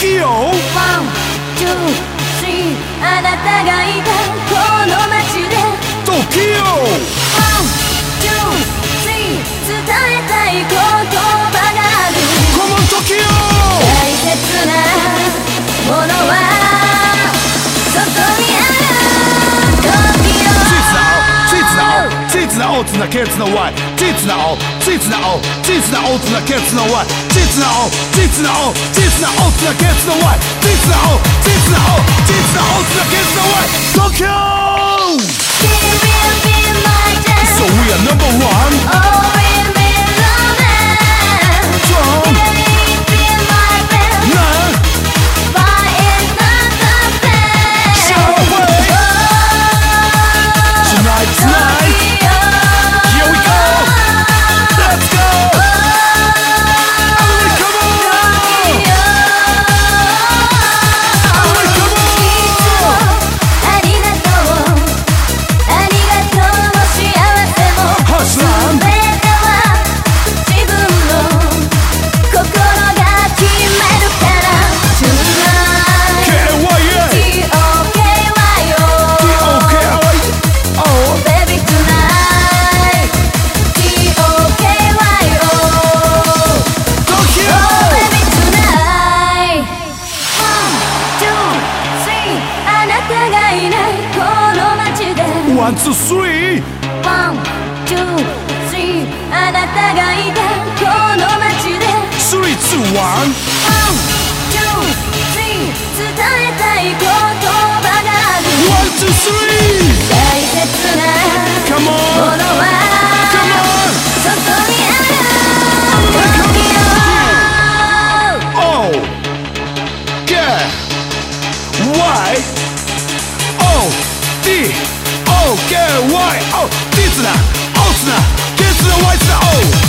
Tokyo ワン、ツー、スリーあなたがいたこの街で。Tokyo ワン、oats na kids know why. Tits na all, tits na all, tits na oats na kids know why. Tits na all, tits na all, tits na oats na kids know why. Tits na all, tits na all, tits na oats na kids know why. ンツスリーワン、ツー、スリーあなたがいたこの街で。スイー、ツ、ワンワン、ツー、スリー伝えたい言葉がある。ワン、ツー、スリー K Y O ディツナオツナケツナワイツナ O 東京